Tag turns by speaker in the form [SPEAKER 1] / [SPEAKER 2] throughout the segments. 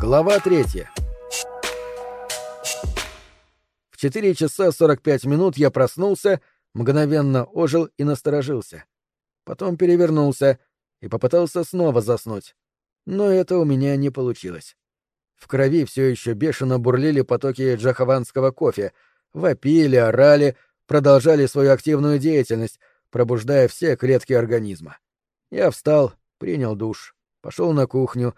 [SPEAKER 1] Глава третья. В 4 часа 45 минут я проснулся, мгновенно ожил и насторожился. Потом перевернулся и попытался снова заснуть. Но это у меня не получилось. В крови все еще бешено бурлили потоки джахаванского кофе, вопили, орали, продолжали свою активную деятельность, пробуждая все клетки организма. Я встал, принял душ, пошел на кухню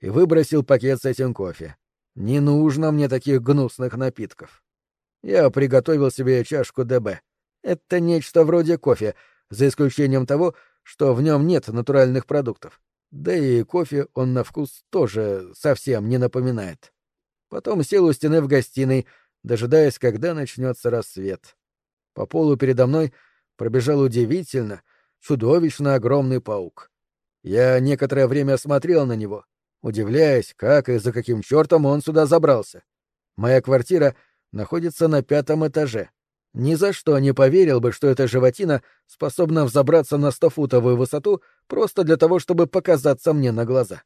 [SPEAKER 1] и выбросил пакет с этим кофе. Не нужно мне таких гнусных напитков. Я приготовил себе чашку ДБ. Это нечто вроде кофе, за исключением того, что в нем нет натуральных продуктов. Да и кофе он на вкус тоже совсем не напоминает. Потом сел у стены в гостиной, дожидаясь, когда начнется рассвет. По полу передо мной пробежал удивительно, чудовищно огромный паук. Я некоторое время смотрел на него, удивляясь, как и за каким чертом он сюда забрался. Моя квартира находится на пятом этаже. Ни за что не поверил бы, что эта животина способна взобраться на стофутовую высоту просто для того, чтобы показаться мне на глаза.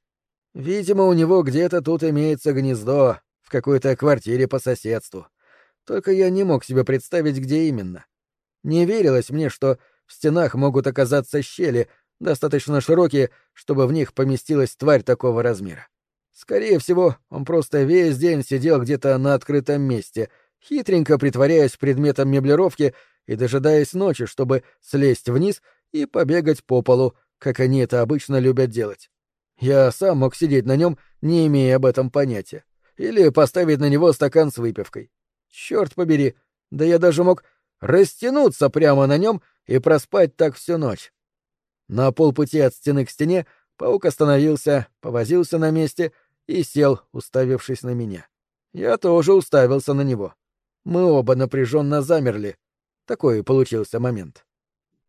[SPEAKER 1] Видимо, у него где-то тут имеется гнездо, в какой-то квартире по соседству. Только я не мог себе представить, где именно. Не верилось мне, что в стенах могут оказаться щели, достаточно широкие, чтобы в них поместилась тварь такого размера. Скорее всего, он просто весь день сидел где-то на открытом месте — хитренько притворяясь предметом меблировки и дожидаясь ночи, чтобы слезть вниз и побегать по полу, как они это обычно любят делать. Я сам мог сидеть на нем, не имея об этом понятия. Или поставить на него стакан с выпивкой. Черт побери, да я даже мог растянуться прямо на нем и проспать так всю ночь. На полпути от стены к стене паук остановился, повозился на месте и сел, уставившись на меня. Я тоже уставился на него. Мы оба напряженно замерли. Такой получился момент.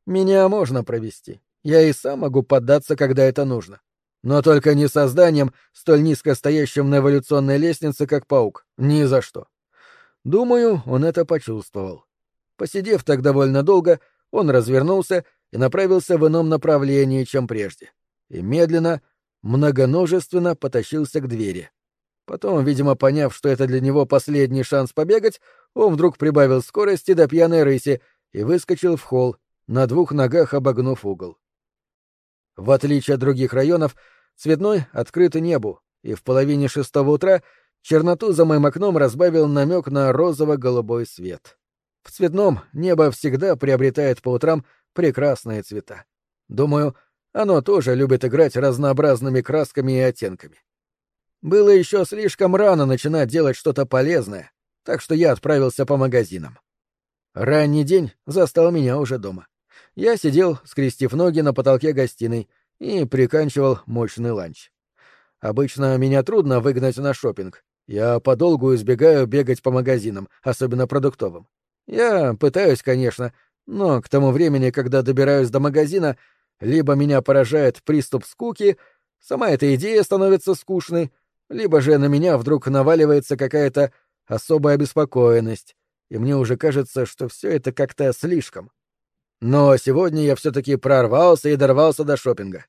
[SPEAKER 1] Меня можно провести. Я и сам могу поддаться, когда это нужно. Но только не созданием, столь низко стоящим на эволюционной лестнице, как паук. Ни за что. Думаю, он это почувствовал. Посидев так довольно долго, он развернулся и направился в ином направлении, чем прежде. И медленно, многоножественно потащился к двери. Потом, видимо, поняв, что это для него последний шанс побегать, он вдруг прибавил скорости до пьяной рыси и выскочил в холл, на двух ногах обогнув угол. В отличие от других районов, цветной открыт небу, и в половине шестого утра черноту за моим окном разбавил намек на розово-голубой свет. В цветном небо всегда приобретает по утрам прекрасные цвета. Думаю, оно тоже любит играть разнообразными красками и оттенками. Было еще слишком рано начинать делать что-то полезное, так что я отправился по магазинам. Ранний день застал меня уже дома. Я сидел, скрестив ноги на потолке гостиной, и приканчивал мощный ланч. Обычно меня трудно выгнать на шопинг. Я подолгу избегаю бегать по магазинам, особенно продуктовым. Я пытаюсь, конечно, но к тому времени, когда добираюсь до магазина, либо меня поражает приступ скуки, сама эта идея становится скучной, либо же на меня вдруг наваливается какая-то особая обеспокоенность, и мне уже кажется, что все это как-то слишком. Но сегодня я все-таки прорвался и дорвался до шопинга.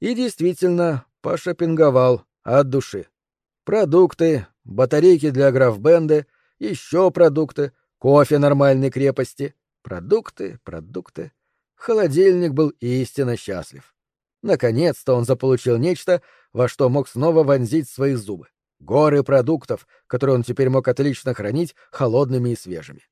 [SPEAKER 1] И действительно пошопинговал от души. Продукты, батарейки для графбенда, еще продукты, кофе нормальной крепости. Продукты, продукты. Холодильник был истинно счастлив. Наконец-то он заполучил нечто, во что мог снова вонзить свои зубы горы продуктов, которые он теперь мог отлично хранить холодными и свежими.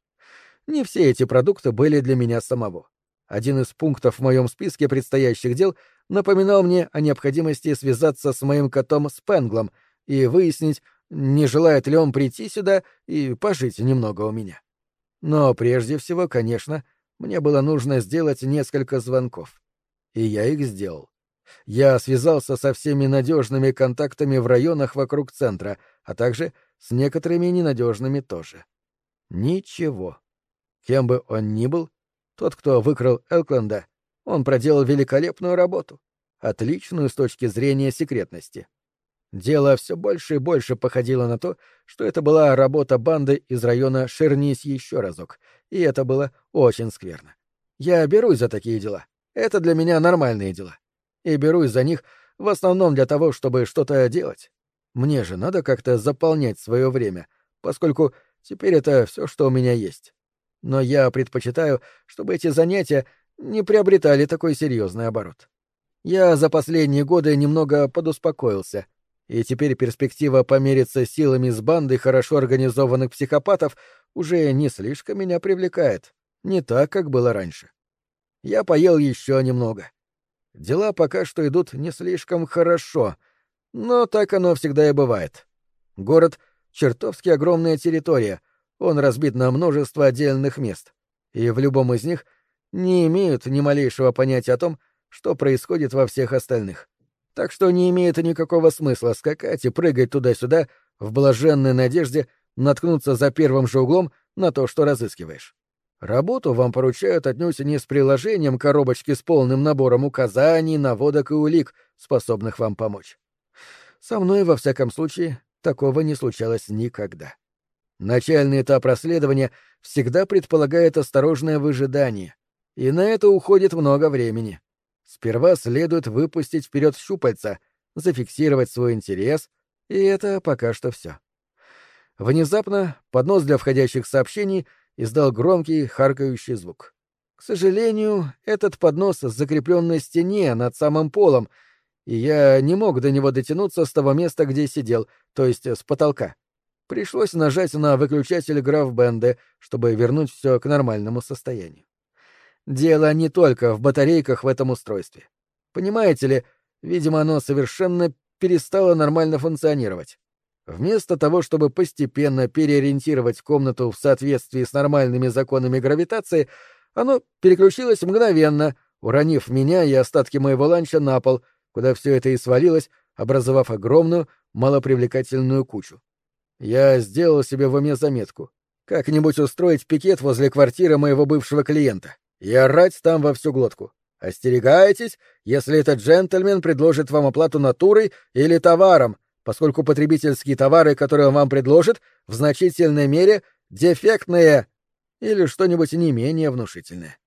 [SPEAKER 1] Не все эти продукты были для меня самого. Один из пунктов в моем списке предстоящих дел напоминал мне о необходимости связаться с моим котом Спенглом и выяснить, не желает ли он прийти сюда и пожить немного у меня. Но прежде всего, конечно, мне было нужно сделать несколько звонков. И я их сделал. Я связался со всеми надежными контактами в районах вокруг центра, а также с некоторыми ненадежными тоже. Ничего. Кем бы он ни был, тот, кто выкрал Элкленда, он проделал великолепную работу, отличную с точки зрения секретности. Дело все больше и больше походило на то, что это была работа банды из района Шернись еще разок, и это было очень скверно. Я берусь за такие дела. Это для меня нормальные дела и берусь за них в основном для того, чтобы что-то делать. Мне же надо как-то заполнять свое время, поскольку теперь это все, что у меня есть. Но я предпочитаю, чтобы эти занятия не приобретали такой серьезный оборот. Я за последние годы немного подуспокоился, и теперь перспектива помериться силами с бандой хорошо организованных психопатов уже не слишком меня привлекает, не так, как было раньше. Я поел еще немного. Дела пока что идут не слишком хорошо, но так оно всегда и бывает. Город — чертовски огромная территория, он разбит на множество отдельных мест, и в любом из них не имеют ни малейшего понятия о том, что происходит во всех остальных. Так что не имеет никакого смысла скакать и прыгать туда-сюда в блаженной надежде наткнуться за первым же углом на то, что разыскиваешь. Работу вам поручают отнюдь не с приложением коробочки с полным набором указаний, наводок и улик, способных вам помочь. Со мной, во всяком случае, такого не случалось никогда. Начальный этап расследования всегда предполагает осторожное выжидание, и на это уходит много времени. Сперва следует выпустить вперед щупальца, зафиксировать свой интерес, и это пока что все. Внезапно поднос для входящих сообщений издал громкий харкающий звук. К сожалению, этот поднос закреплен на стене над самым полом, и я не мог до него дотянуться с того места, где сидел, то есть с потолка. Пришлось нажать на выключатель граф-бенды, чтобы вернуть все к нормальному состоянию. Дело не только в батарейках в этом устройстве. Понимаете ли, видимо, оно совершенно перестало нормально функционировать. Вместо того, чтобы постепенно переориентировать комнату в соответствии с нормальными законами гравитации, оно переключилось мгновенно, уронив меня и остатки моего ланча на пол, куда все это и свалилось, образовав огромную, малопривлекательную кучу. Я сделал себе в уме заметку. Как-нибудь устроить пикет возле квартиры моего бывшего клиента и орать там во всю глотку. Остерегайтесь, если этот джентльмен предложит вам оплату натурой или товаром, поскольку потребительские товары, которые он вам предложит, в значительной мере дефектные или что-нибудь не менее внушительное.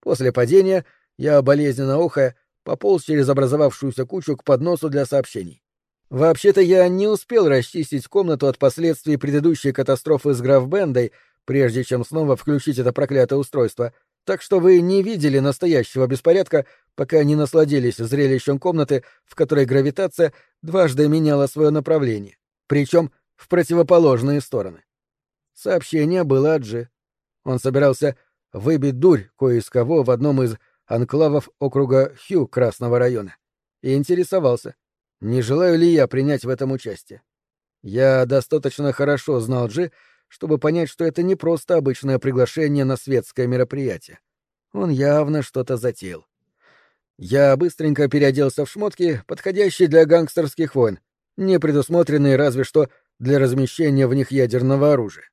[SPEAKER 1] После падения я, болезненно ухая, пополз через образовавшуюся кучу к подносу для сообщений. Вообще-то я не успел расчистить комнату от последствий предыдущей катастрофы с графбендой, прежде чем снова включить это проклятое устройство — так что вы не видели настоящего беспорядка, пока не насладились зрелищем комнаты, в которой гравитация дважды меняла свое направление, причем в противоположные стороны. Сообщение было от Джи. Он собирался выбить дурь кое из кого в одном из анклавов округа Хью Красного района и интересовался, не желаю ли я принять в этом участие. Я достаточно хорошо знал Джи, чтобы понять, что это не просто обычное приглашение на светское мероприятие. Он явно что-то затеял. Я быстренько переоделся в шмотки, подходящие для гангстерских войн, не предусмотренные разве что для размещения в них ядерного оружия.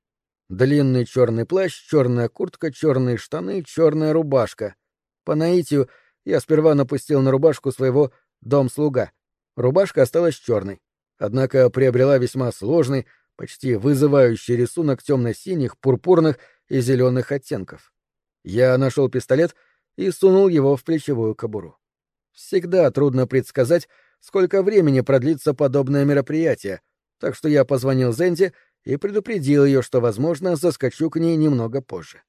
[SPEAKER 1] Длинный черный плащ, черная куртка, черные штаны, черная рубашка. По наитию я сперва напустил на рубашку своего дом-слуга. Рубашка осталась черной, однако приобрела весьма сложный, почти вызывающий рисунок темно-синих, пурпурных и зеленых оттенков. Я нашел пистолет и сунул его в плечевую кобуру. Всегда трудно предсказать, сколько времени продлится подобное мероприятие, так что я позвонил Зенде и предупредил ее, что, возможно, заскочу к ней немного позже.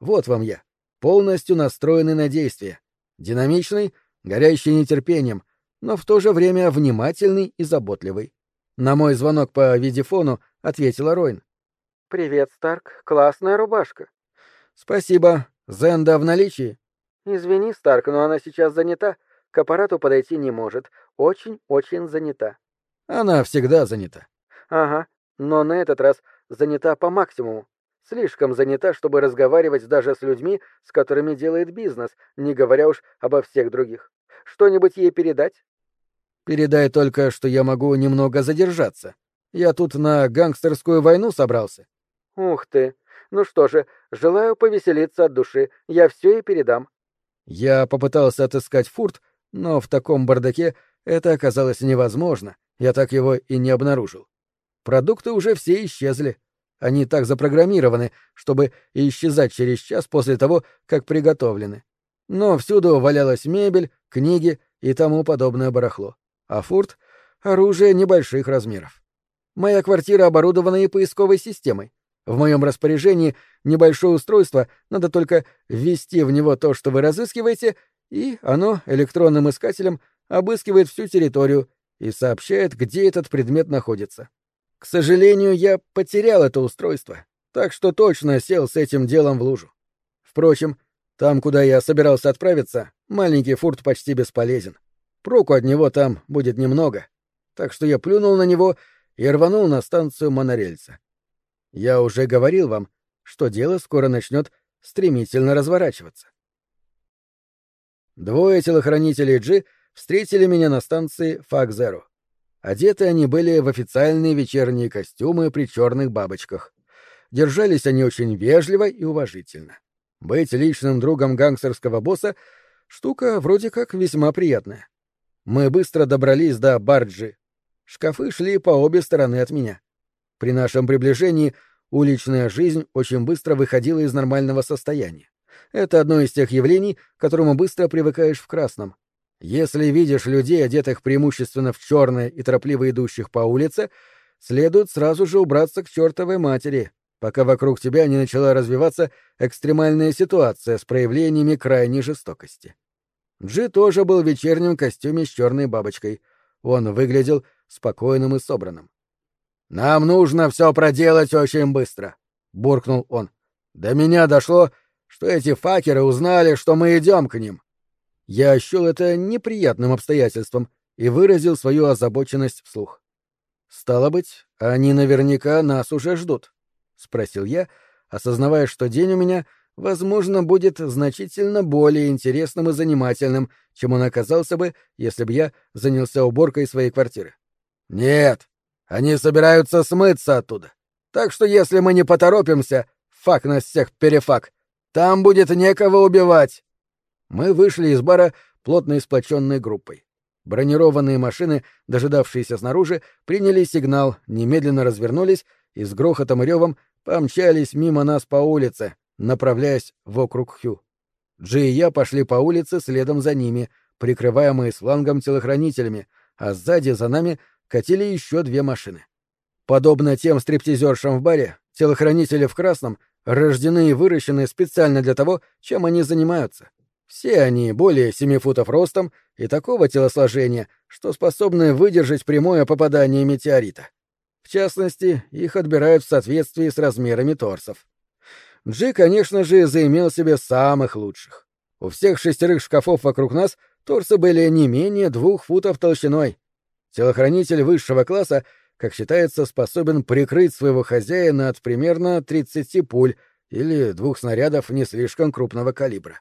[SPEAKER 1] Вот вам я, полностью настроенный на действие, динамичный, горящий нетерпением, но в то же время внимательный и заботливый. На мой звонок по видеофону ответила Ройн.
[SPEAKER 2] «Привет, Старк. Классная рубашка».
[SPEAKER 1] «Спасибо. Зенда в наличии?»
[SPEAKER 2] «Извини, Старк, но она сейчас занята. К аппарату подойти не может. Очень-очень занята».
[SPEAKER 1] «Она всегда занята».
[SPEAKER 2] «Ага. Но на этот раз занята по максимуму. Слишком занята, чтобы разговаривать даже с людьми, с которыми делает бизнес, не говоря уж обо всех других. Что-нибудь ей передать?»
[SPEAKER 1] Передай только, что я могу немного задержаться. Я тут на гангстерскую войну собрался.
[SPEAKER 2] Ух ты. Ну что же, желаю повеселиться от души. Я все и передам.
[SPEAKER 1] Я попытался отыскать фурт, но в таком бардаке это оказалось невозможно. Я так его и не обнаружил. Продукты уже все исчезли. Они так запрограммированы, чтобы исчезать через час после того, как приготовлены. Но всюду валялась мебель, книги и тому подобное барахло а фурт оружие небольших размеров. Моя квартира оборудована и поисковой системой. В моем распоряжении небольшое устройство, надо только ввести в него то, что вы разыскиваете, и оно электронным искателем обыскивает всю территорию и сообщает, где этот предмет находится. К сожалению, я потерял это устройство, так что точно сел с этим делом в лужу. Впрочем, там, куда я собирался отправиться, маленький фурт почти бесполезен. Проку от него там будет немного. Так что я плюнул на него и рванул на станцию монорельса. Я уже говорил вам, что дело скоро начнет стремительно разворачиваться. Двое телохранителей Джи встретили меня на станции Факзеру. Одеты они были в официальные вечерние костюмы при черных бабочках. Держались они очень вежливо и уважительно. Быть личным другом гангстерского босса — штука вроде как весьма приятная. Мы быстро добрались до Барджи. Шкафы шли по обе стороны от меня. При нашем приближении уличная жизнь очень быстро выходила из нормального состояния. Это одно из тех явлений, к которому быстро привыкаешь в красном. Если видишь людей, одетых преимущественно в черное и торопливо идущих по улице, следует сразу же убраться к чертовой матери, пока вокруг тебя не начала развиваться экстремальная ситуация с проявлениями крайней жестокости. Джи тоже был в вечернем костюме с черной бабочкой. Он выглядел спокойным и собранным. «Нам нужно все проделать очень быстро», — буркнул он. «До меня дошло, что эти факеры узнали, что мы идем к ним». Я счел это неприятным обстоятельством и выразил свою озабоченность вслух. «Стало быть, они наверняка нас уже ждут». — спросил я, осознавая, что день у меня, возможно, будет значительно более интересным и занимательным, чем он оказался бы, если бы я занялся уборкой своей квартиры. «Нет, они собираются смыться оттуда. Так что если мы не поторопимся, фак нас всех перефак, там будет некого убивать». Мы вышли из бара плотно сплоченной группой. Бронированные машины, дожидавшиеся снаружи, приняли сигнал, немедленно развернулись и с грохотом и ревом помчались мимо нас по улице, направляясь вокруг Хью. Джи и я пошли по улице следом за ними, прикрываемые слангом телохранителями, а сзади за нами катили еще две машины. Подобно тем стриптизершам в баре, телохранители в красном рождены и выращены специально для того, чем они занимаются. Все они более семи футов ростом и такого телосложения, что способны выдержать прямое попадание метеорита. В частности, их отбирают в соответствии с размерами торсов. Джи, конечно же, заимел себе самых лучших. У всех шестерых шкафов вокруг нас торсы были не менее двух футов толщиной. Телохранитель высшего класса, как считается, способен прикрыть своего хозяина от примерно 30 пуль или двух снарядов не слишком крупного калибра.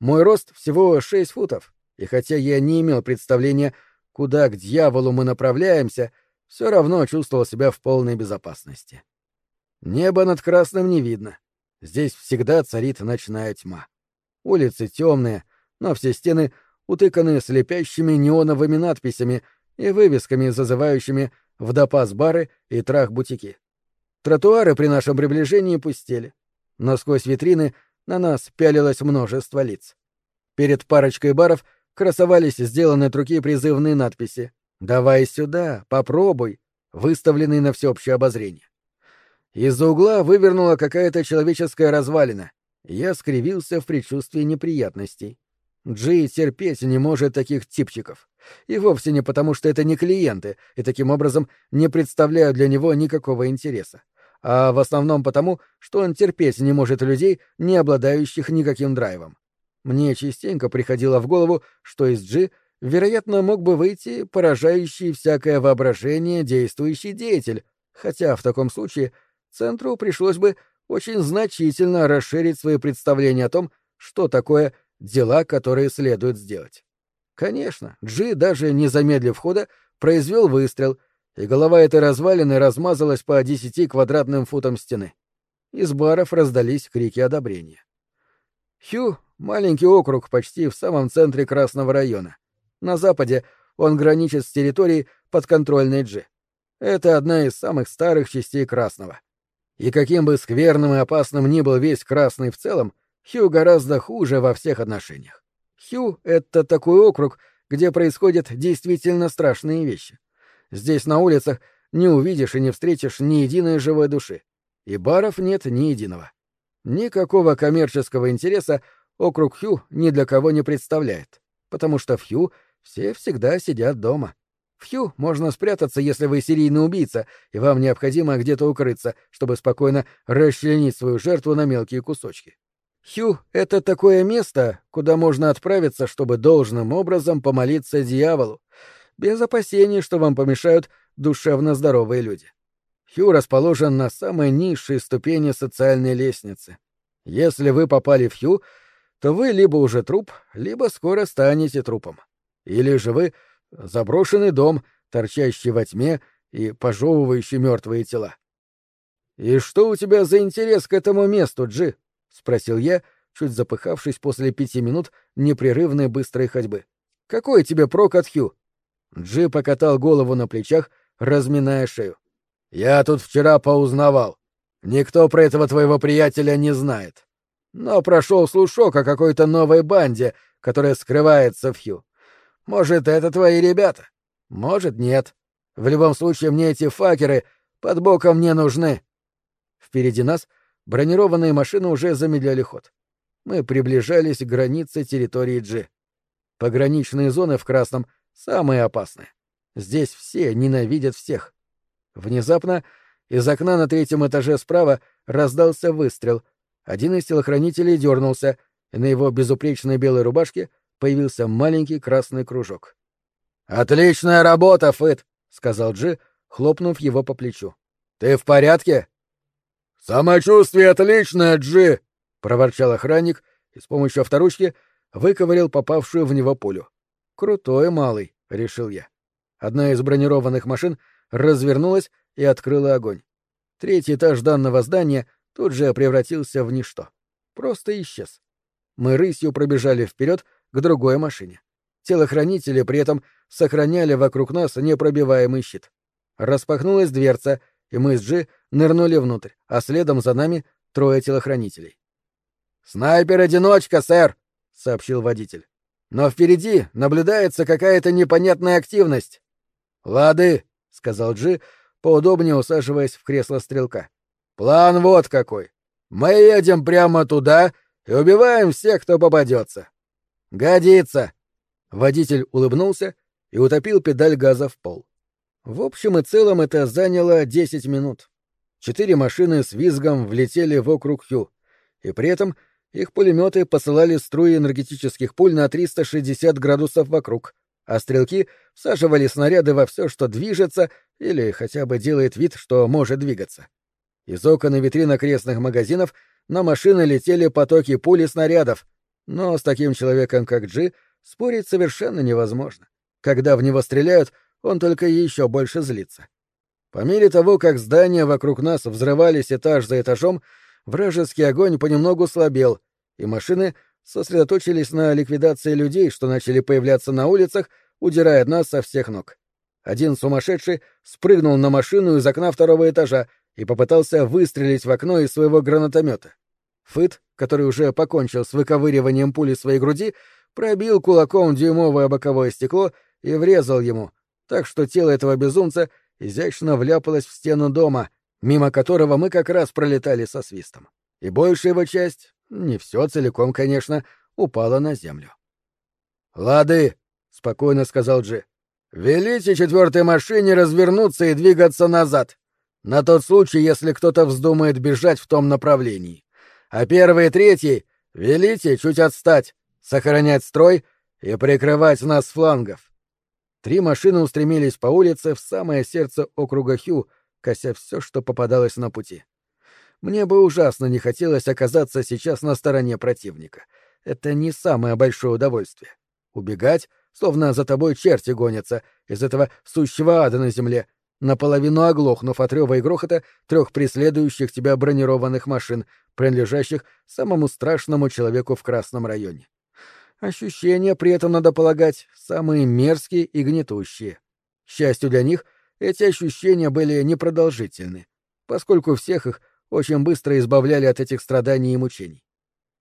[SPEAKER 1] Мой рост всего 6 футов, и хотя я не имел представления, куда к дьяволу мы направляемся — все равно чувствовал себя в полной безопасности. Небо над Красным не видно. Здесь всегда царит ночная тьма. Улицы темные, но все стены утыканы слепящими неоновыми надписями и вывесками, зазывающими в допас бары и трах-бутики. Тротуары при нашем приближении пустели, но сквозь витрины на нас пялилось множество лиц. Перед парочкой баров красовались сделанные от руки призывные надписи «Давай сюда, попробуй», выставленный на всеобщее обозрение. Из-за угла вывернула какая-то человеческая развалина. Я скривился в предчувствии неприятностей. Джи терпеть не может таких типчиков. И вовсе не потому, что это не клиенты, и таким образом не представляют для него никакого интереса. А в основном потому, что он терпеть не может людей, не обладающих никаким драйвом. Мне частенько приходило в голову, что из Джи — вероятно, мог бы выйти поражающий всякое воображение действующий деятель, хотя в таком случае центру пришлось бы очень значительно расширить свои представления о том, что такое дела, которые следует сделать. Конечно, Джи, даже не замедлив хода, произвел выстрел, и голова этой развалины размазалась по десяти квадратным футам стены. Из баров раздались крики одобрения. Хью — маленький округ почти в самом центре Красного района. На западе он граничит с территорией подконтрольной Джи. Это одна из самых старых частей Красного. И каким бы скверным и опасным ни был весь Красный в целом, Хью гораздо хуже во всех отношениях. Хью — это такой округ, где происходят действительно страшные вещи. Здесь на улицах не увидишь и не встретишь ни единой живой души. И баров нет ни единого. Никакого коммерческого интереса округ Хью ни для кого не представляет, потому что в Хью все всегда сидят дома. В Хью можно спрятаться, если вы серийный убийца, и вам необходимо где-то укрыться, чтобы спокойно расчленить свою жертву на мелкие кусочки. Хью — это такое место, куда можно отправиться, чтобы должным образом помолиться дьяволу, без опасений, что вам помешают душевно здоровые люди. Хью расположен на самой низшей ступени социальной лестницы. Если вы попали в Хью, то вы либо уже труп, либо скоро станете трупом. Или же вы — заброшенный дом, торчащий во тьме и пожевывающий мертвые тела. «И что у тебя за интерес к этому месту, Джи?» — спросил я, чуть запыхавшись после пяти минут непрерывной быстрой ходьбы. «Какой тебе прок от Хью?» Джи покатал голову на плечах, разминая шею. «Я тут вчера поузнавал. Никто про этого твоего приятеля не знает. Но прошел слушок о какой-то новой банде, которая скрывается в Хью. Может, это твои ребята? Может, нет. В любом случае, мне эти факеры под боком не нужны». Впереди нас бронированные машины уже замедляли ход. Мы приближались к границе территории Джи. Пограничные зоны в Красном — Самые опасные. Здесь все ненавидят всех. Внезапно из окна на третьем этаже справа раздался выстрел. Один из телохранителей дернулся, и на его безупречной белой рубашке появился маленький красный кружок. «Отличная работа, Фыт!» — сказал Джи, хлопнув его по плечу. «Ты в порядке?» «Самочувствие отличное, Джи!» — проворчал охранник и с помощью авторучки выковырял попавшую в него пулю. Крутой малый, решил я. Одна из бронированных машин развернулась и открыла огонь. Третий этаж данного здания тут же превратился в ничто. Просто исчез. Мы рысью пробежали вперед к другой машине. Телохранители при этом сохраняли вокруг нас непробиваемый щит. Распахнулась дверца, и мы с Джи нырнули внутрь, а следом за нами трое телохранителей. «Снайпер-одиночка, сэр!» — сообщил водитель. Но впереди наблюдается какая-то непонятная активность. «Лады», — сказал Джи, поудобнее усаживаясь в кресло стрелка. «План вот какой. Мы едем прямо туда и убиваем всех, кто попадется». «Годится!» Водитель улыбнулся и утопил педаль газа в пол. В общем и целом это заняло десять минут. Четыре машины с визгом влетели вокруг Хью, и при этом их пулеметы посылали струи энергетических пуль на 360 градусов вокруг, а стрелки всаживали снаряды во все, что движется или хотя бы делает вид, что может двигаться. Из окон и витрин окрестных магазинов на машины летели потоки пуль и снарядов, но с таким человеком, как Джи, спорить совершенно невозможно. Когда в него стреляют, он только еще больше злится. По мере того, как здания вокруг нас взрывались этаж за этажом, вражеский огонь понемногу слабел, и машины сосредоточились на ликвидации людей, что начали появляться на улицах, удирая нас со всех ног. Один сумасшедший спрыгнул на машину из окна второго этажа и попытался выстрелить в окно из своего гранатомета. Фыт, который уже покончил с выковыриванием пули своей груди, пробил кулаком дюймовое боковое стекло и врезал ему, так что тело этого безумца изящно вляпалось в стену дома, мимо которого мы как раз пролетали со свистом. И большая его часть, не все целиком, конечно, упала на землю. «Лады», — спокойно сказал Джи, — «велите четвертой машине развернуться и двигаться назад, на тот случай, если кто-то вздумает бежать в том направлении. А первый и третий велите чуть отстать, сохранять строй и прикрывать нас с флангов». Три машины устремились по улице в самое сердце округа Хью, кося все, что попадалось на пути. Мне бы ужасно не хотелось оказаться сейчас на стороне противника. Это не самое большое удовольствие. Убегать, словно за тобой черти гонятся, из этого сущего ада на земле, наполовину оглохнув от рева и грохота трех преследующих тебя бронированных машин, принадлежащих самому страшному человеку в Красном районе. Ощущения при этом, надо полагать, самые мерзкие и гнетущие. К счастью для них, эти ощущения были непродолжительны, поскольку всех их очень быстро избавляли от этих страданий и мучений.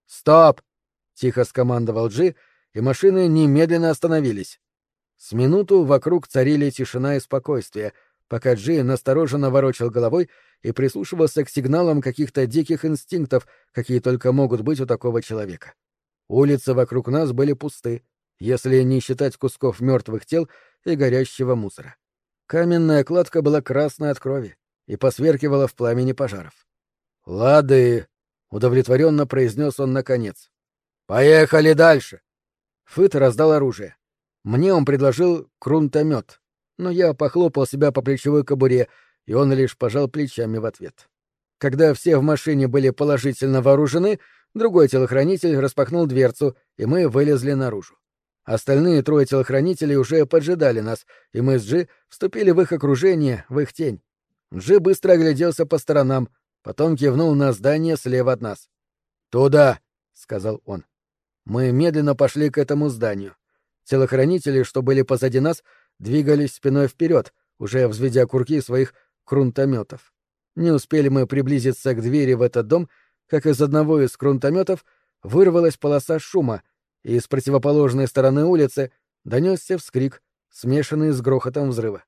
[SPEAKER 1] «Стоп!» — тихо скомандовал Джи, и машины немедленно остановились. С минуту вокруг царили тишина и спокойствие, пока Джи настороженно ворочал головой и прислушивался к сигналам каких-то диких инстинктов, какие только могут быть у такого человека. Улицы вокруг нас были пусты, если не считать кусков мертвых тел и горящего мусора. Каменная кладка была красной от крови и посверкивала в пламени пожаров. «Лады!» — удовлетворенно произнес он наконец. «Поехали дальше!» Фыт раздал оружие. Мне он предложил крунтомет, но я похлопал себя по плечевой кобуре, и он лишь пожал плечами в ответ. Когда все в машине были положительно вооружены, другой телохранитель распахнул дверцу, и мы вылезли наружу. Остальные трое телохранителей уже поджидали нас, и мы с Джи вступили в их окружение, в их тень. Джи быстро огляделся по сторонам, потом кивнул на здание слева от нас. «Туда!» — сказал он. Мы медленно пошли к этому зданию. Телохранители, что были позади нас, двигались спиной вперед, уже взведя курки своих крунтометов. Не успели мы приблизиться к двери в этот дом, как из одного из крунтометов вырвалась полоса шума, и с противоположной стороны улицы донесся вскрик, смешанный с грохотом взрыва.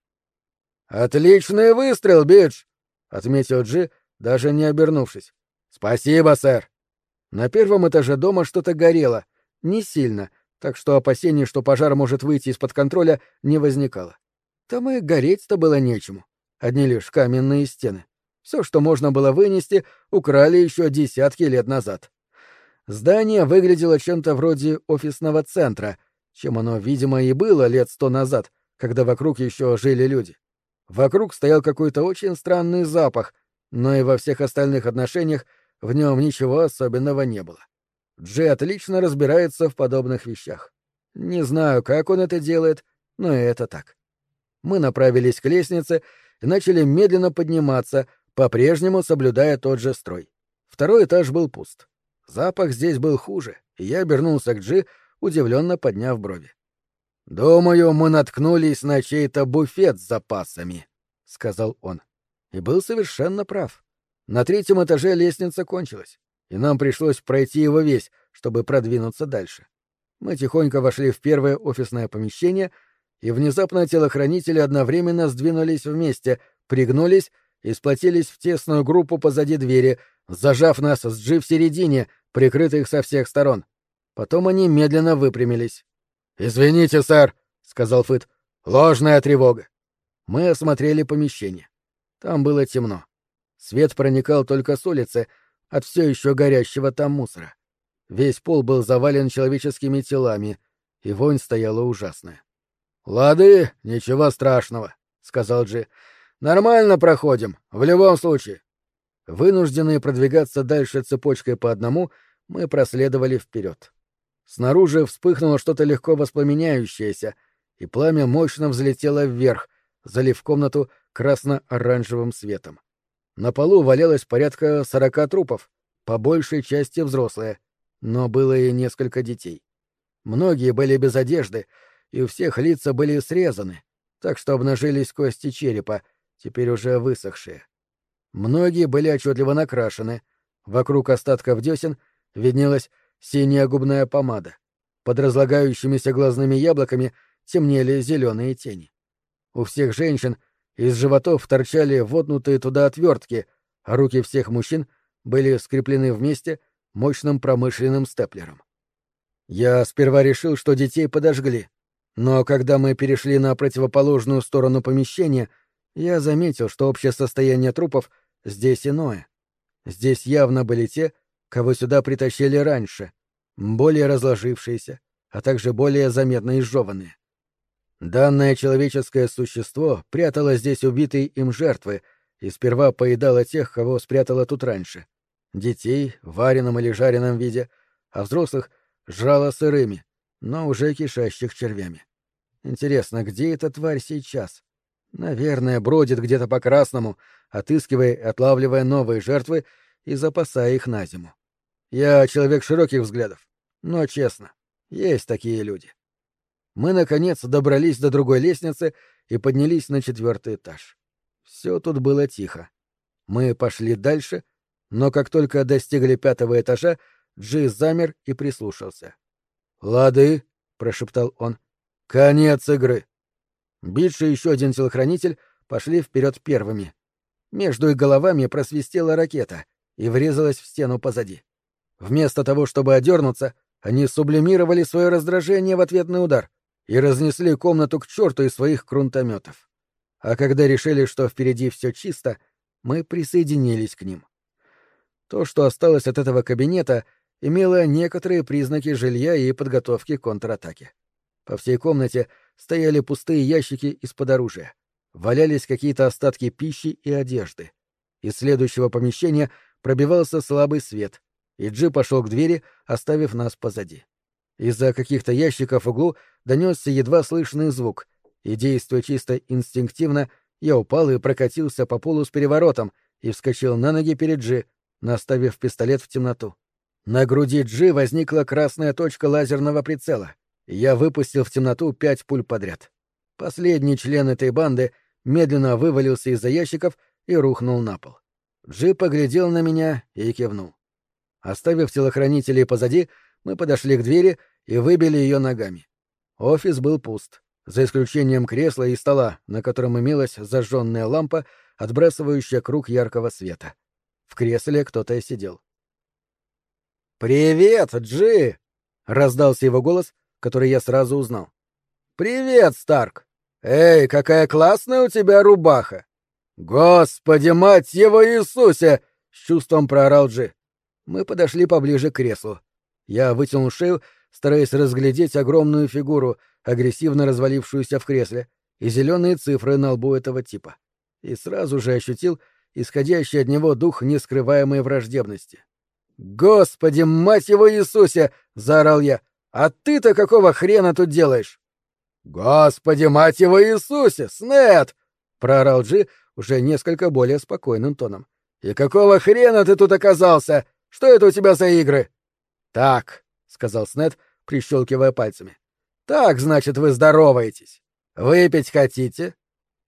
[SPEAKER 1] «Отличный выстрел, Бидж!» — отметил Джи, даже не обернувшись. «Спасибо, сэр!» На первом этаже дома что-то горело, не сильно, так что опасений, что пожар может выйти из-под контроля, не возникало. Там и гореть-то было нечему. Одни лишь каменные стены. Все, что можно было вынести, украли еще десятки лет назад. Здание выглядело чем-то вроде офисного центра, чем оно, видимо, и было лет сто назад, когда вокруг еще жили люди. Вокруг стоял какой-то очень странный запах, но и во всех остальных отношениях в нем ничего особенного не было. Джей отлично разбирается в подобных вещах. Не знаю, как он это делает, но это так. Мы направились к лестнице и начали медленно подниматься, по-прежнему соблюдая тот же строй. Второй этаж был пуст. Запах здесь был хуже, и я обернулся к Джи, удивленно подняв брови. «Думаю, мы наткнулись на чей-то буфет с запасами», — сказал он. И был совершенно прав. На третьем этаже лестница кончилась, и нам пришлось пройти его весь, чтобы продвинуться дальше. Мы тихонько вошли в первое офисное помещение, и внезапно телохранители одновременно сдвинулись вместе, пригнулись и сплотились в тесную группу позади двери, зажав нас с Джи в середине, прикрытых со всех сторон. Потом они медленно выпрямились. «Извините, сэр», — сказал Фыт, — «ложная тревога». Мы осмотрели помещение. Там было темно. Свет проникал только с улицы, от все еще горящего там мусора. Весь пол был завален человеческими телами, и вонь стояла ужасная. «Лады, ничего страшного», — сказал Джи. «Нормально проходим, в любом случае. Вынужденные продвигаться дальше цепочкой по одному, мы проследовали вперед. Снаружи вспыхнуло что-то легко воспламеняющееся, и пламя мощно взлетело вверх, залив комнату красно-оранжевым светом. На полу валялось порядка сорока трупов, по большей части взрослые, но было и несколько детей. Многие были без одежды, и у всех лица были срезаны, так что обнажились кости черепа, теперь уже высохшие. Многие были отчетливо накрашены. Вокруг остатков десен виднелась синяя губная помада. Под разлагающимися глазными яблоками темнели зеленые тени. У всех женщин из животов торчали вотнутые туда отвертки, а руки всех мужчин были скреплены вместе мощным промышленным степлером. Я сперва решил, что детей подожгли, но когда мы перешли на противоположную сторону помещения, я заметил, что общее состояние трупов — Здесь иное. Здесь явно были те, кого сюда притащили раньше, более разложившиеся, а также более заметно изжеванные. Данное человеческое существо прятало здесь убитые им жертвы и сперва поедало тех, кого спрятало тут раньше. Детей в вареном или жареном виде, а взрослых жрало сырыми, но уже кишащих червями. Интересно, где эта тварь сейчас? Наверное, бродит где-то по красному, отыскивая и отлавливая новые жертвы и запасая их на зиму. Я человек широких взглядов, но честно, есть такие люди. Мы, наконец, добрались до другой лестницы и поднялись на четвертый этаж. Все тут было тихо. Мы пошли дальше, но как только достигли пятого этажа, Джи замер и прислушался. «Лады», — прошептал он, Конец игры. Бидж и еще один телохранитель пошли вперед первыми. Между их головами просвистела ракета и врезалась в стену позади. Вместо того, чтобы одернуться, они сублимировали свое раздражение в ответный удар и разнесли комнату к черту из своих крунтометов. А когда решили, что впереди все чисто, мы присоединились к ним. То, что осталось от этого кабинета, имело некоторые признаки жилья и подготовки к контратаке. По всей комнате стояли пустые ящики из-под оружия. Валялись какие-то остатки пищи и одежды. Из следующего помещения пробивался слабый свет, и Джи пошел к двери, оставив нас позади. Из-за каких-то ящиков в углу донесся едва слышный звук, и, действуя чисто инстинктивно, я упал и прокатился по полу с переворотом и вскочил на ноги перед Джи, наставив пистолет в темноту. На груди Джи возникла красная точка лазерного прицела, и я выпустил в темноту пять пуль подряд. Последний член этой банды медленно вывалился из-за ящиков и рухнул на пол. Джи поглядел на меня и кивнул. Оставив телохранителей позади, мы подошли к двери и выбили ее ногами. Офис был пуст, за исключением кресла и стола, на котором имелась зажженная лампа, отбрасывающая круг яркого света. В кресле кто-то сидел. «Привет, Джи!» — раздался его голос, который я сразу узнал. «Привет, Старк! Эй, какая классная у тебя рубаха!» «Господи, мать его Иисусе!» — с чувством проорал Джи. Мы подошли поближе к креслу. Я вытянул шею, стараясь разглядеть огромную фигуру, агрессивно развалившуюся в кресле, и зеленые цифры на лбу этого типа. И сразу же ощутил исходящий от него дух нескрываемой враждебности. «Господи, мать его Иисусе!» — заорал я. «А ты-то какого хрена тут делаешь?» «Господи, мать его Иисусе! Снет!» — проорал Джи уже несколько более спокойным тоном. «И какого хрена ты тут оказался? Что это у тебя за игры?» «Так», — сказал Снет, прищелкивая пальцами. «Так, значит, вы здороваетесь. Выпить хотите?»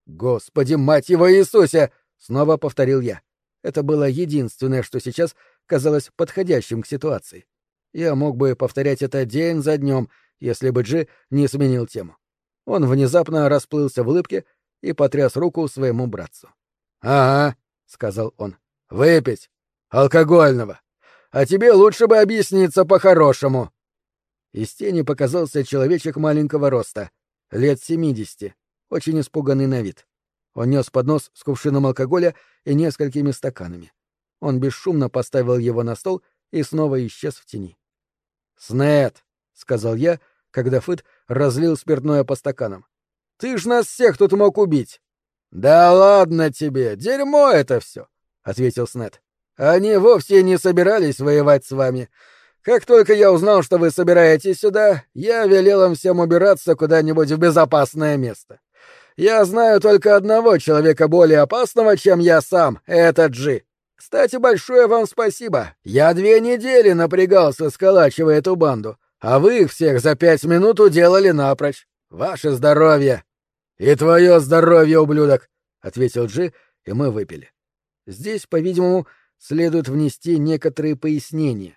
[SPEAKER 1] «Господи, мать его Иисусе!» — снова повторил я. Это было единственное, что сейчас казалось подходящим к ситуации. Я мог бы повторять это день за днем, если бы Джи не сменил тему. Он внезапно расплылся в улыбке и потряс руку своему братцу. «Ага», — сказал он, — «выпить. Алкогольного. А тебе лучше бы объясниться по-хорошему». Из тени показался человечек маленького роста, лет семидесяти, очень испуганный на вид. Он нес поднос с кувшином алкоголя и несколькими стаканами. Он бесшумно поставил его на стол и снова исчез в тени. «Снет», — сказал я, когда Фыт разлил спиртное по стаканам. «Ты ж нас всех тут мог убить!» «Да ладно тебе, дерьмо это все», — ответил Снет. «Они вовсе не собирались воевать с вами. Как только я узнал, что вы собираетесь сюда, я велел им всем убираться куда-нибудь в безопасное место. Я знаю только одного человека более опасного, чем я сам, это Джи. Кстати, большое вам спасибо. Я две недели напрягался, сколачивая эту банду, а вы их всех за пять минут уделали напрочь. Ваше здоровье!» «И твое здоровье, ублюдок!» — ответил Джи, и мы выпили. Здесь, по-видимому, следует внести некоторые пояснения.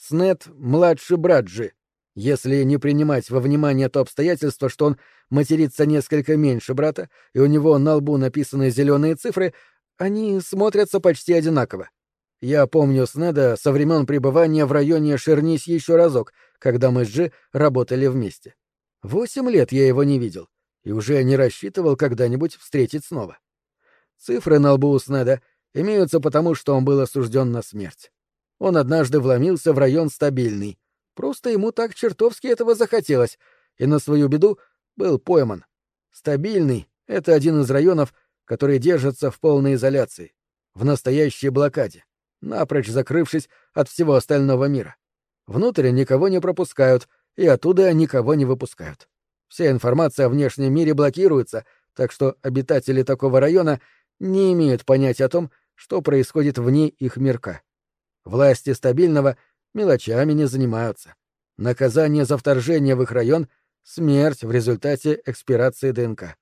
[SPEAKER 1] Снет — младший брат Джи, если не принимать во внимание то обстоятельство, что он матерится несколько меньше брата, и у него на лбу написаны зеленые цифры, они смотрятся почти одинаково. Я помню Снеда со времен пребывания в районе Шернись еще разок, когда мы с Джи работали вместе. Восемь лет я его не видел и уже не рассчитывал когда-нибудь встретить снова. Цифры на лбу у Снеда имеются потому, что он был осужден на смерть. Он однажды вломился в район стабильный, Просто ему так чертовски этого захотелось, и на свою беду был пойман. Стабильный — это один из районов, которые держатся в полной изоляции, в настоящей блокаде, напрочь закрывшись от всего остального мира. Внутрь никого не пропускают, и оттуда никого не выпускают. Вся информация о внешнем мире блокируется, так что обитатели такого района не имеют понятия о том, что происходит вне их мирка. Власти стабильного — мелочами не занимаются. Наказание за вторжение в их район — смерть в результате экспирации ДНК.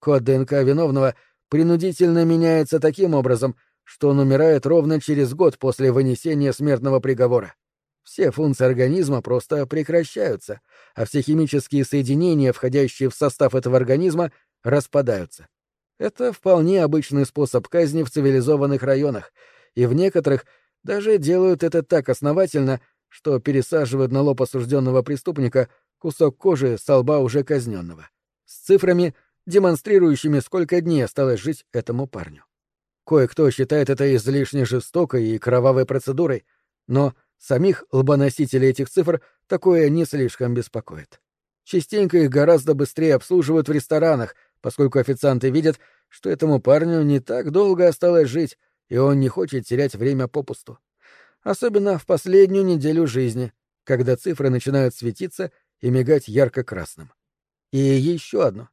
[SPEAKER 1] Код ДНК виновного принудительно меняется таким образом, что он умирает ровно через год после вынесения смертного приговора. все функции организма просто прекращаются, а все химические соединения, входящие в состав этого организма, распадаются. Это вполне обычный способ казни в цивилизованных районах, и в некоторых даже делают это так основательно, что пересаживают на лоб осужденного преступника кусок кожи с лба уже казненного, с цифрами, демонстрирующими, сколько дней осталось жить этому парню. Кое-кто считает это излишне жестокой и кровавой процедурой, но самих лбоносителей этих цифр такое не слишком беспокоит. Частенько их гораздо быстрее обслуживают в ресторанах, поскольку официанты видят, что этому парню не так долго осталось жить, и он не хочет терять время попусту. Особенно в последнюю неделю жизни, когда цифры начинают светиться и мигать ярко-красным. И еще одно.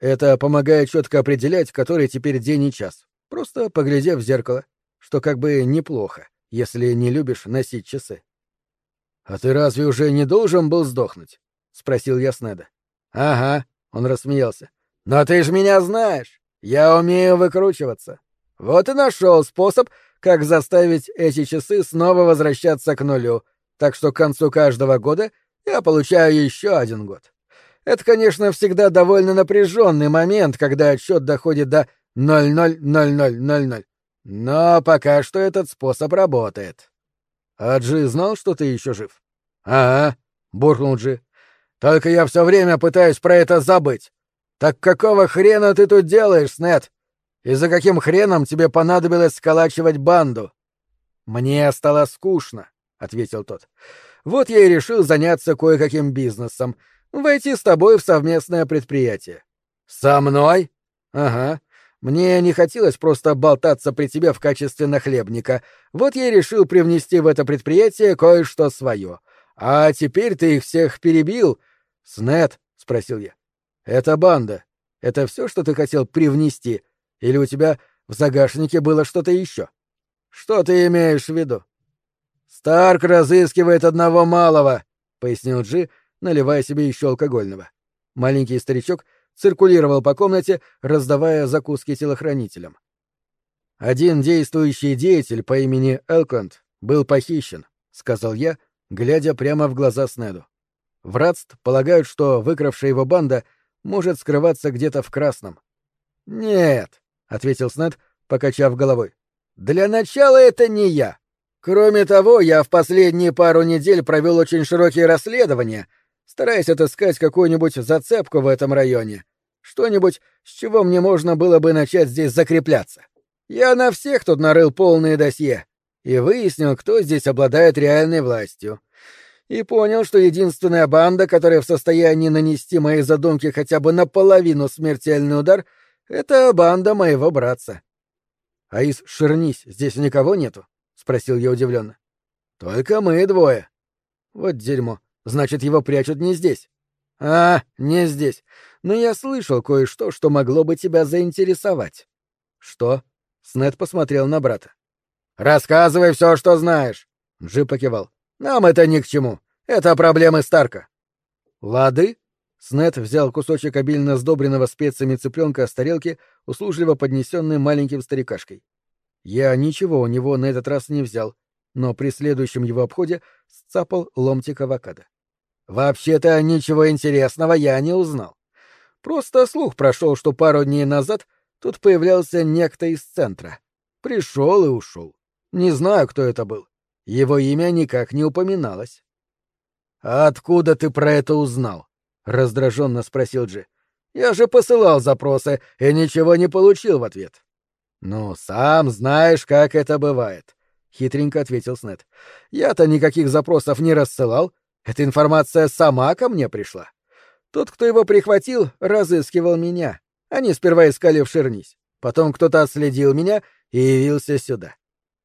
[SPEAKER 1] Это помогает четко определять, который теперь день и час, просто поглядев в зеркало, что как бы неплохо, если не любишь носить часы. «А ты разве уже не должен был сдохнуть?» — спросил я Снеда. «Ага», — он рассмеялся. «Но ты ж меня знаешь. Я умею выкручиваться. Вот и нашел способ, как заставить эти часы снова возвращаться к нулю, так что к концу каждого года я получаю еще один год. Это, конечно, всегда довольно напряженный момент, когда отсчет доходит до 000000. Но пока что этот способ работает. А Джи знал, что ты еще жив? Ага, буркнул Джи. Только я все время пытаюсь про это забыть. Так какого хрена ты тут делаешь, Снет? И за каким хреном тебе понадобилось сколачивать банду? Мне стало скучно, ответил тот. Вот я и решил заняться кое-каким бизнесом, войти с тобой в совместное предприятие. Со мной? Ага. Мне не хотелось просто болтаться при тебе в качестве нахлебника. Вот я и решил привнести в это предприятие кое-что свое. А теперь ты их всех перебил. Снет, спросил я. Это банда. Это все, что ты хотел привнести? Или у тебя в загашнике было что-то еще? Что ты имеешь в виду? Старк разыскивает одного малого, пояснил Джи, наливая себе еще алкогольного. Маленький старичок циркулировал по комнате, раздавая закуски телохранителям. Один действующий деятель по имени Элконд был похищен, сказал я, глядя прямо в глаза Снеду. Вратст полагают, что выкравшая его банда может скрываться где-то в красном. Нет, ответил Снед, покачав головой. Для начала это не я. Кроме того, я в последние пару недель провел очень широкие расследования, стараясь отыскать какую-нибудь зацепку в этом районе. Что-нибудь, с чего мне можно было бы начать здесь закрепляться. Я на всех тут нарыл полные досье и выяснил, кто здесь обладает реальной властью. И понял, что единственная банда, которая в состоянии нанести моей задумке хотя бы наполовину смертельный удар — это банда моего братца. — А из Шернись здесь никого нету? — спросил я удивленно. — Только мы двое. — Вот дерьмо. Значит, его прячут не здесь. — А, не здесь. Но я слышал кое-что, что могло бы тебя заинтересовать. — Что? — Снет посмотрел на брата. — Рассказывай все, что знаешь. Джи покивал. — Нам это ни к чему. Это проблемы Старка. — Лады? Снет взял кусочек обильно сдобренного специями цыпленка с тарелки, услужливо поднесенный маленьким старикашкой. Я ничего у него на этот раз не взял, но при следующем его обходе сцапал ломтик авокадо. Вообще-то ничего интересного я не узнал. Просто слух прошел, что пару дней назад тут появлялся некто из центра. Пришел и ушел. Не знаю, кто это был. Его имя никак не упоминалось. «А откуда ты про это узнал?» — раздраженно спросил Джи. «Я же посылал запросы и ничего не получил в ответ». «Ну, сам знаешь, как это бывает», — хитренько ответил Снет. «Я-то никаких запросов не рассылал. Эта информация сама ко мне пришла. Тот, кто его прихватил, разыскивал меня. Они сперва искали в Шернись. Потом кто-то отследил меня и явился сюда».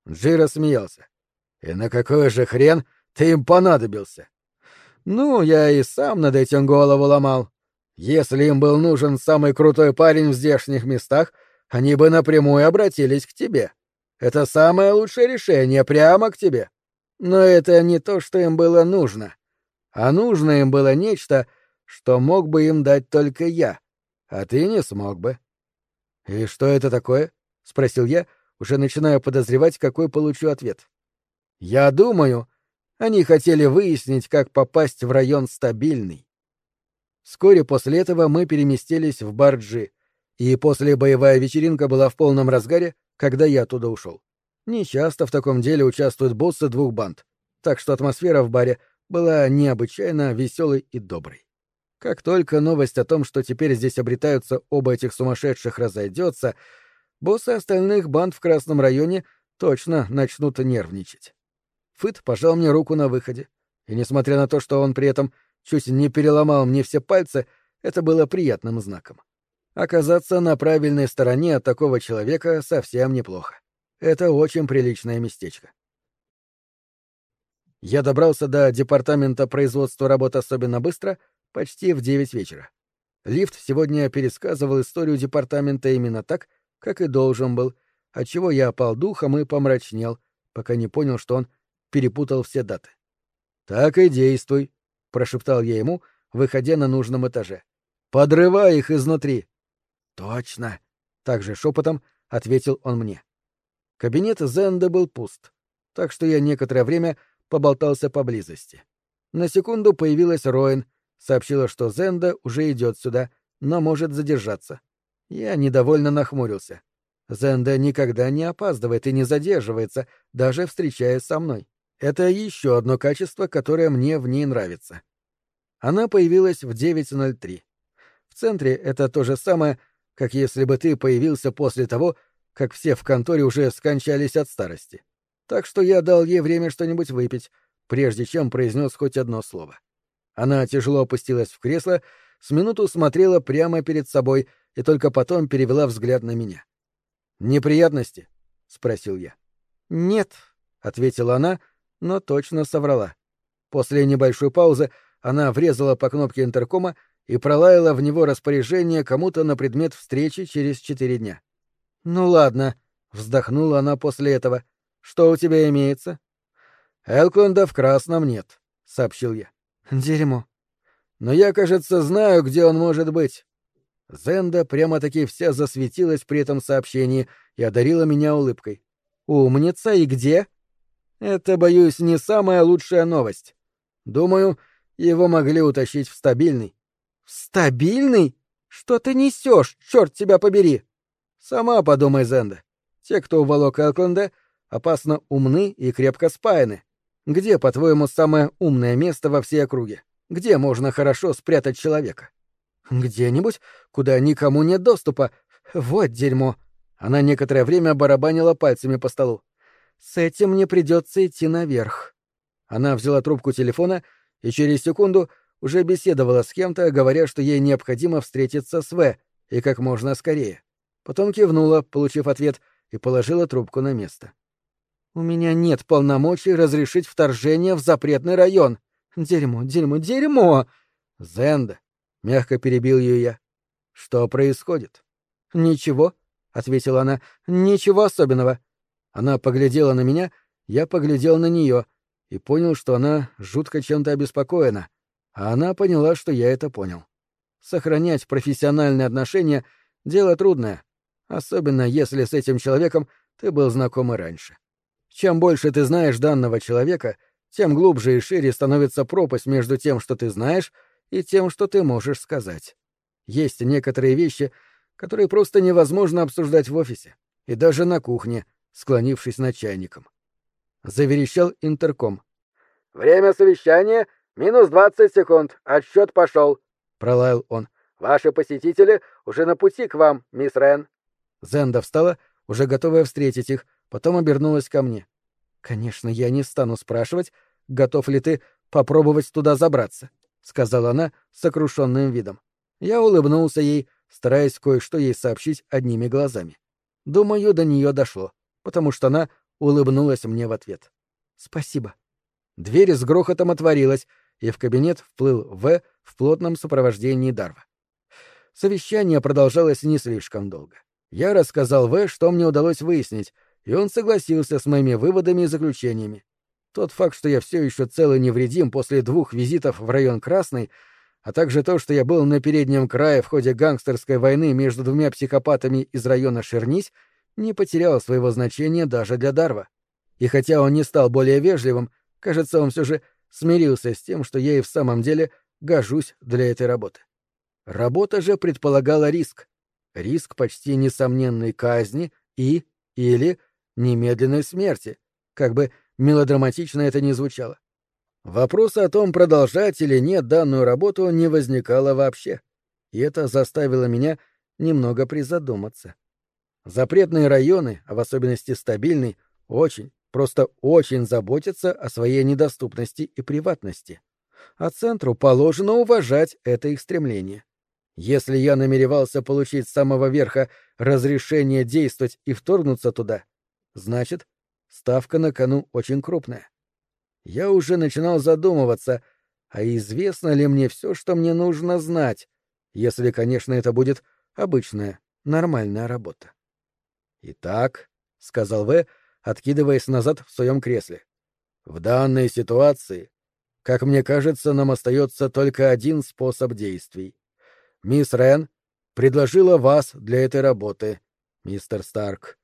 [SPEAKER 1] Джи рассмеялся. «И на какой же хрен ты им понадобился?» Ну, я и сам над этим голову ломал. Если им был нужен самый крутой парень в здешних местах, они бы напрямую обратились к тебе. Это самое лучшее решение, прямо к тебе. Но это не то, что им было нужно. А нужно им было нечто, что мог бы им дать только я, а ты не смог бы. — И что это такое? — спросил я, уже начиная подозревать, какой получу ответ. — Я думаю, Они хотели выяснить, как попасть в район стабильный. Вскоре после этого мы переместились в Барджи, и после боевая вечеринка была в полном разгаре, когда я оттуда ушел. Нечасто в таком деле участвуют боссы двух банд, так что атмосфера в баре была необычайно веселой и доброй. Как только новость о том, что теперь здесь обретаются оба этих сумасшедших, разойдется, боссы остальных банд в Красном районе точно начнут нервничать. Фыт пожал мне руку на выходе, и, несмотря на то, что он при этом чуть не переломал мне все пальцы, это было приятным знаком. Оказаться на правильной стороне от такого человека совсем неплохо. Это очень приличное местечко. Я добрался до департамента производства работ особенно быстро, почти в девять вечера. Лифт сегодня пересказывал историю департамента именно так, как и должен был, отчего я опал духом и помрачнел, пока не понял, что он перепутал все даты. «Так и действуй», — прошептал я ему, выходя на нужном этаже. «Подрывай их изнутри». «Точно», — также шепотом ответил он мне. Кабинет Зенда был пуст, так что я некоторое время поболтался поблизости. На секунду появилась Роин, сообщила, что Зенда уже идет сюда, но может задержаться. Я недовольно нахмурился. Зенда никогда не опаздывает и не задерживается, даже встречаясь со мной. Это еще одно качество, которое мне в ней нравится. Она появилась в 9.03. В центре это то же самое, как если бы ты появился после того, как все в конторе уже скончались от старости. Так что я дал ей время что-нибудь выпить, прежде чем произнес хоть одно слово. Она тяжело опустилась в кресло, с минуту смотрела прямо перед собой и только потом перевела взгляд на меня. «Неприятности?» — спросил я. «Нет», — ответила она, но точно соврала. После небольшой паузы она врезала по кнопке интеркома и пролаяла в него распоряжение кому-то на предмет встречи через четыре дня. «Ну ладно», — вздохнула она после этого. «Что у тебя имеется?» «Элкленда в красном нет», — сообщил я. «Дерьмо». «Но я, кажется, знаю, где он может быть». Зенда прямо-таки вся засветилась при этом сообщении и одарила меня улыбкой. «Умница, и где?» «Это, боюсь, не самая лучшая новость. Думаю, его могли утащить в стабильный». «В стабильный? Что ты несешь, черт тебя побери!» Сама подумай, Зенда. Те, кто уволок Элкленда, опасно умны и крепко спаяны. Где, по-твоему, самое умное место во всей округе? Где можно хорошо спрятать человека? Где-нибудь, куда никому нет доступа. Вот дерьмо. Она некоторое время барабанила пальцами по столу. С этим мне придется идти наверх. Она взяла трубку телефона и через секунду уже беседовала с кем-то, говоря, что ей необходимо встретиться с В, и как можно скорее. Потом кивнула, получив ответ, и положила трубку на место. «У меня нет полномочий разрешить вторжение в запретный район. Дерьмо, дерьмо, дерьмо!» «Зенда!» — мягко перебил ее я. «Что происходит?» «Ничего», — ответила она, — «ничего особенного». Она поглядела на меня, я поглядел на нее и понял, что она жутко чем-то обеспокоена, а она поняла, что я это понял. Сохранять профессиональные отношения — дело трудное, особенно если с этим человеком ты был знаком и раньше. Чем больше ты знаешь данного человека, тем глубже и шире становится пропасть между тем, что ты знаешь, и тем, что ты можешь сказать. Есть некоторые вещи, которые просто невозможно обсуждать в офисе, и даже на кухне, склонившись над чайником. Заверещал интерком. «Время совещания — минус двадцать секунд, отсчет пошел», — пролаял он. «Ваши посетители уже на пути к вам, мисс Рен». Зенда встала, уже готовая встретить их, потом обернулась ко мне. «Конечно, я не стану спрашивать, готов ли ты попробовать туда забраться», — сказала она с сокрушенным видом. Я улыбнулся ей, стараясь кое-что ей сообщить одними глазами. Думаю, до нее дошло, потому что она улыбнулась мне в ответ. «Спасибо». Дверь с грохотом отворилась, и в кабинет вплыл В в плотном сопровождении Дарва. Совещание продолжалось не слишком долго. Я рассказал В, что мне удалось выяснить, и он согласился с моими выводами и заключениями. Тот факт, что я все еще цел и невредим после двух визитов в район Красный, а также то, что я был на переднем крае в ходе гангстерской войны между двумя психопатами из района Шернись, не потерял своего значения даже для Дарва. И хотя он не стал более вежливым, Кажется, он все же смирился с тем, что я и в самом деле гожусь для этой работы. Работа же предполагала риск. Риск почти несомненной казни и или немедленной смерти, как бы мелодраматично это ни звучало. Вопроса о том, продолжать или нет данную работу, не возникало вообще, и это заставило меня немного призадуматься. Запретные районы, а в особенности стабильный, очень, просто очень заботятся о своей недоступности и приватности. А центру положено уважать это их стремление. Если я намеревался получить с самого верха разрешение действовать и вторгнуться туда, значит, ставка на кону очень крупная. Я уже начинал задумываться, а известно ли мне все, что мне нужно знать, если, конечно, это будет обычная, нормальная работа. «Итак», — сказал В, откидываясь назад в своем кресле, — «в данной ситуации, как мне кажется, нам остается только один способ действий. Мисс Рен предложила вас для этой работы, мистер Старк.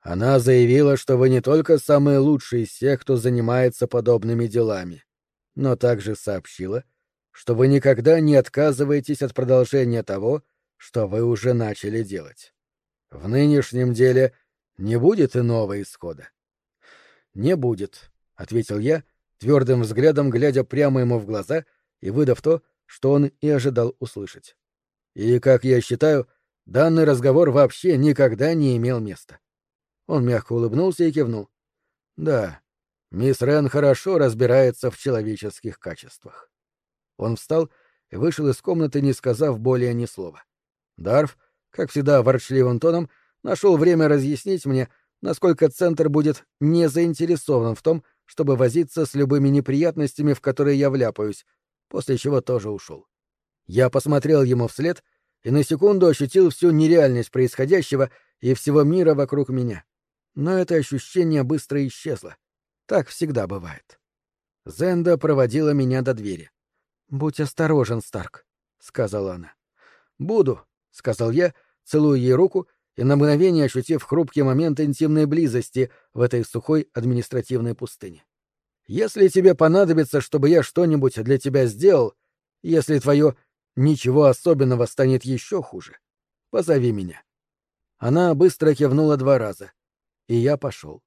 [SPEAKER 1] Она заявила, что вы не только самый лучший из всех, кто занимается подобными делами, но также сообщила, что вы никогда не отказываетесь от продолжения того, что вы уже начали делать. В нынешнем деле не будет иного исхода. Не будет, ответил я, твердым взглядом глядя прямо ему в глаза и выдав то, что он и ожидал услышать. И, как я считаю, данный разговор вообще никогда не имел места. Он мягко улыбнулся и кивнул. Да, мисс Рен хорошо разбирается в человеческих качествах. Он встал и вышел из комнаты, не сказав более ни слова. Дарф, как всегда ворчливым тоном, нашел время разъяснить мне, насколько Центр будет не заинтересован в том, чтобы возиться с любыми неприятностями, в которые я вляпаюсь, после чего тоже ушел. Я посмотрел ему вслед и на секунду ощутил всю нереальность происходящего и всего мира вокруг меня. Но это ощущение быстро исчезло. Так всегда бывает. Зенда проводила меня до двери. «Будь осторожен, Старк», — сказала она. «Буду», — сказал я, целуя ей руку и на мгновение ощутив хрупкий момент интимной близости в этой сухой административной пустыне. «Если тебе понадобится, чтобы я что-нибудь для тебя сделал, если твое ничего особенного станет еще хуже, позови меня». Она быстро кивнула два раза, и я пошел.